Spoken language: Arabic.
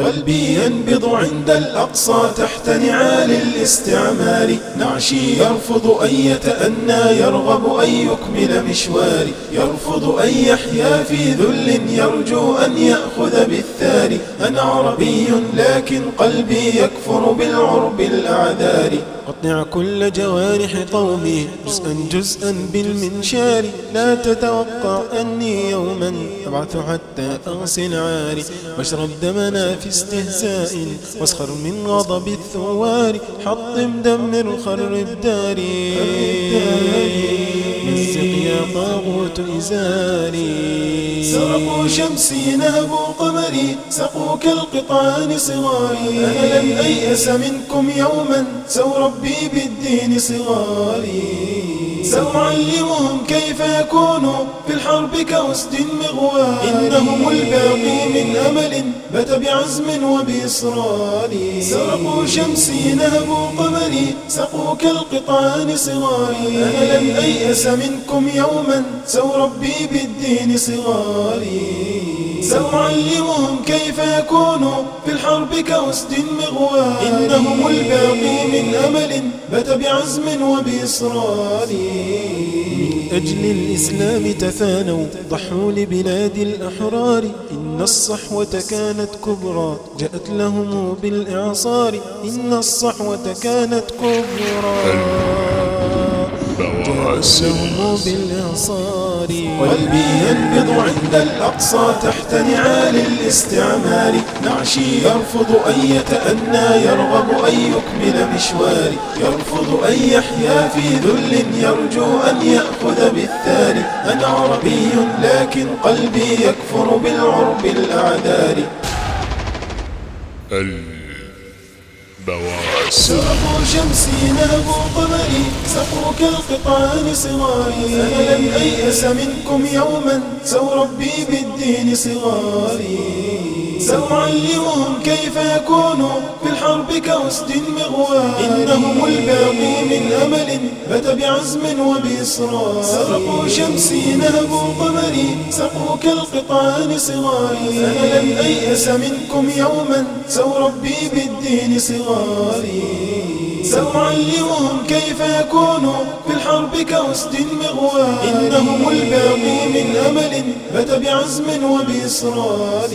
قلبي ينبض عند الأقصى تحت نعال الاستعمار. نعشي يرفض أن يتأنى يرغب أن يكمل مشواري. يرفض أن يحيا في ذل يرجو أن يأخذ بالثار. أنا عربي لكن قلبي يكفر بالعرب الأعذار. أقطع كل جوارح قومي جزءا جزءا بالمنشار. لا تتوقع أني يوما أبعث حتى أغسل عاري. واشرب دمنا في استهزاء. واسخر من غضب الثوار. حطم دمر خرب داري يا طاغوت إزاري سرقوا شمسي نهبوا قمري سقوا كالقطعان صغاري. أنا لن أيأس منكم يوما سأربي بالدين صغاري. سأعلمهم كيف يكونوا في الحرب كأسد مغوار. إنهم بت بعزم وبإصرار سرقوا شمسي نهبوا قمري سقوا كالقطعان صغاري أنا لن أيأس منكم يوما سأربي بالدين صغاري سأعلمهم كيف يكونوا في الحرب كأسد مغوار. إنهم الباقي من أمل بت بعزم وبإصرار. من أجل الإسلام تفانوا ضحوا لبلاد الأحرار. إن الصحوة كانت كبرى جاءت لهم بالإعصار. إن الصحوة كانت كبرى. لهم بالإعصار. قلبي ينبض عند الأقصى تحت نعال الاستعمار. نعشي يرفض أن يتأنى يرغب أن يكمل مشواري يرفض أن يحيا في ذل يرجو أن يأخذ بالثار. أنا عربي لكن قلبي يكفر بالعرب الأعذار. سرقوا شمسي نهبوا قمري كالقطعان صغاري أنا لن أيأس منكم يوما. سأربي بالدين صغاري سأعلمهم كيف يكونوا في الحرب كأسد مغوار إنهم الباقي من أمل بت بعزم وبإصرار سرقوا شمسي نهبوا قمري سقوا كالقطعان صغاري. أنا لن أيأس منكم يوما سأربي بالدين صغاري. سأعلمهم كيف يكونوا في الحرب كأسد مغوار إنهم الباقي من أمل بت بعزم وبإصرار